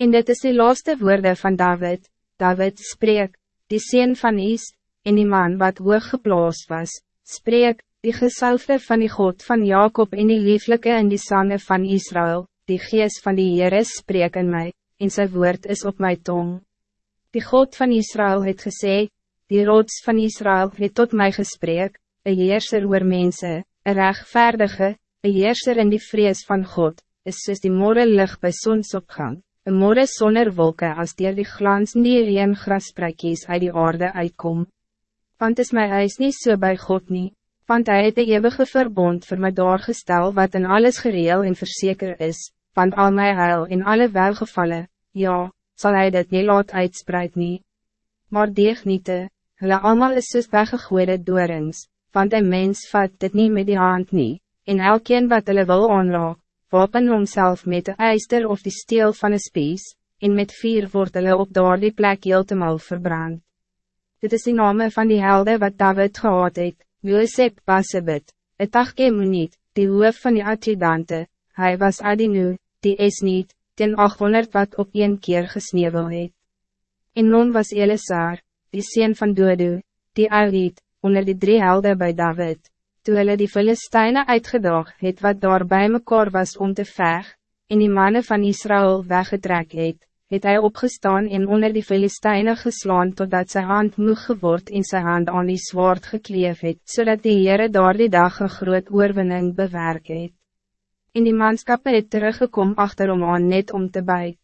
En dit is de laatste woorden van David, David spreek, die sien van Is, en die man wat hoog geplaas was, spreek, die gesalfde van die God van Jacob en die lieflijke in die sanne van Israël, die geest van die Heere spreek in mij, en zijn woord is op mijn tong. Die God van Israël het gesê, die rots van Israël het tot mij gesprek, een heerser oor mense, een rechtvaardige, een heerser in die vrees van God, is soos die morgen licht bij zonsopgang een morgen zonder wolken als die die glans die reen grasprekjes uit die aarde uitkom. Want is my huis niet zo so bij God niet, want hij het de eeuwige verbond voor mij doorgestel wat in alles gereel en verzeker is, want al my huil in alle welgevallen, ja, zal hij dit niet laat uitspreid nie. Maar deeg niet te, hulle allemaal is soos weggegooide doorings, want een mens vat dit niet met die hand nie, en elkeen wat hulle wil aanraak, wapen homself met de eister of die steel van een spies, en met vier word hulle op daar die plek heeltemal verbrand. Dit is die name van die helde wat David gehad het, Josep Basebet, Etachke Muniet, die hoof van die adjudante, hij was Adinu, die is niet, ten 800 wat op een keer gesnevel het. En non was Elisar, die sien van Dodo, die Arid, onder die drie helden bij David toe hulle die Filisteine uitgedaag het wat daar bij mekaar was om te veg, en die mannen van Israël weggetrek het, het hij opgestaan en onder die Filisteine geslaan totdat zijn hand moeg geword en zijn hand aan die zwaard gekleef het, zodat die Heere daar die dag een groot oorwinning bewerk het. En die manskappe het teruggekom achter om aan net om te bijt.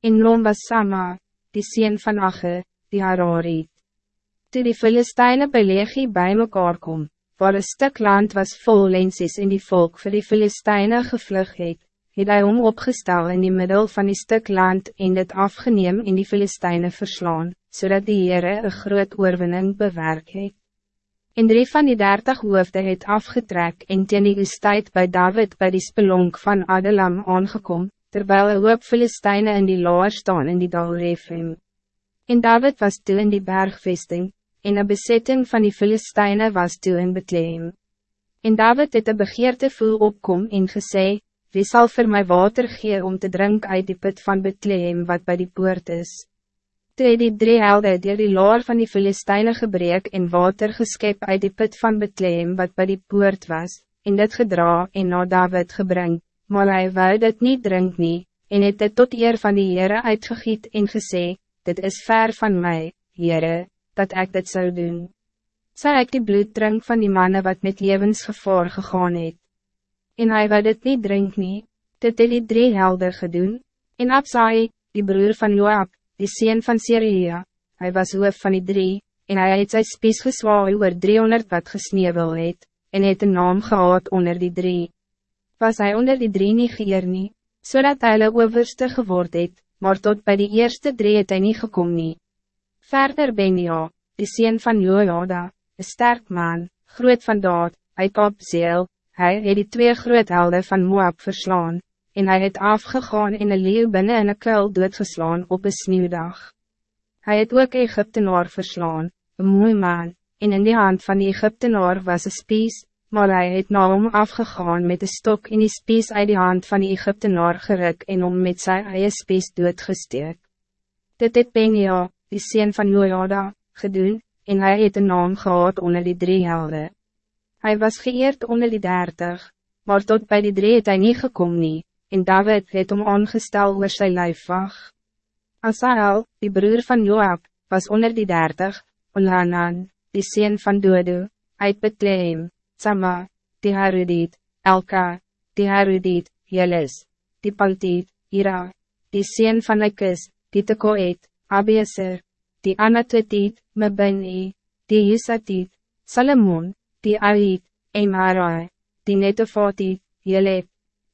In Lom was Sama, die sien van Ache, die Harari. Toe die Filisteine belegie bij mekaar kom, waar een stuk land was vol lensies in die volk vir die Filisteine gevlug het, het hy hom opgestel in die middel van die stuk land en dit afgeneem in die Filisteine verslaan, zodat die Heere een groot oorwinning bewerk het. En drie van die dertig hoofde het afgetrek en teen die tijd bij David bij die spelonk van Adelam aangekom, terwijl een hoop Filisteine in die laar staan in die dal Refem. En David was toe in die bergvesting, en een bezetting van die Filisteine was toe in Bethlehem. En David het een begeerte voel opkom en gesê, wie zal voor mij water gee om te drinken uit die put van Bethlehem wat bij die poort is. Toe het die drie helde dier die laar van die Filisteine gebreek en water geskep uit die put van Bethlehem wat bij die poort was, en dit gedra en na David gebring, maar hij wou dit niet drink nie, en het dit tot eer van die Heere uitgegiet en gesê, dit is ver van mij, Heere, dat ik dit zou doen. Zou ik die bloed drink van die mannen wat met levensgevaar gegaan het? En hij wou dit niet drink nie, dit het die drie helden gedoen, en Absai, die broer van Joab, die sien van Syria, hij was hoof van die drie, en hij het sy spies geswaai oor 300 wat gesneeuwel het, en het een naam gehad onder die drie. Was hij onder die drie nie geëer nie, so dat hy hulle overste geword het, maar tot bij die eerste drie het hy nie gekom nie. Verder Benja, die sien van Jojada, een sterk man, groot van daad, uit opzeel, hij het die twee groot helden van Moab verslaan, en hij het afgegaan in een leeuw binnen in een kuil doodgeslaan op een sneeuwdag. Hij het ook Egyptenaar verslaan, een mooi man, en in die hand van die Egyptenaar was een spies, maar hij het na hom afgegaan met de stok in die spies uit die hand van die Egyptenaar geruk en om met zijn eie spies doodgesteek. Dit het Benja, die sien van Jojada, gedoen, en hij het een naam gehad onder die drie helden. Hij was geëerd onder die dertig, maar tot bij die drie het hy nie gekom nie, en David het om aangestel oor sy lijfwag. Asael, die broer van Joab, was onder die dertig, Olanan, die sien van Dodo, uit Bethlehem, Sama, die Harudit, Elka, die Harudit, Jelis, die Paltiet, Ira, die sien van Ekis, die Tekoet, Abieser, die Anatotiet, Mebini, die Hisatit, Salomon, die Aid, Emarai, die Netofatit, Jelep,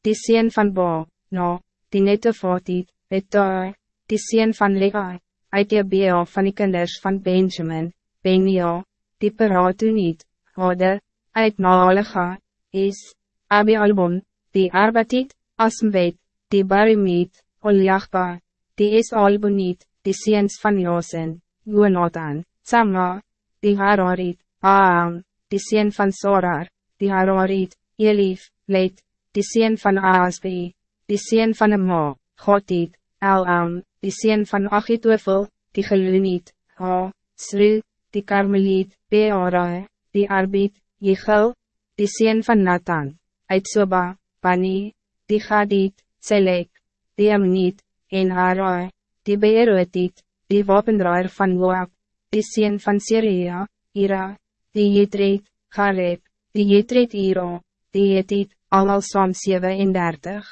die Seen van Ba, Na, die Netofatit, Betar, die Seen van Legai, uit die Bea van die kinders van Benjamin, Benia, die Peratuniet, Hode, uit Naalega, Is, Abi Albon, die Arbatit, Asmwet, die Barimit, Oljachba, die Is Alboniet, die seens van Josen, Jonathan, Sama, die Hararit, Aam, die seen van Sorar, die Hararit, Elif, Leid, die seen van Aasbi, die seen van Ema, Gotit, Elam, die sien van Achitofel, die Geluniet, Ha, Sru, die Karmeliet, Bearai, die Arbid, Jechel, die sien van Nathan, uit Soba, Pani, die Gadit, Selek, die Amnit, en Harai, die Beerotiet, die wapendraaier van Moab, die sien van Syria, Ira, die Jetret, Gareb, die Jetret Ira, die Jetit, allemaal saam 37.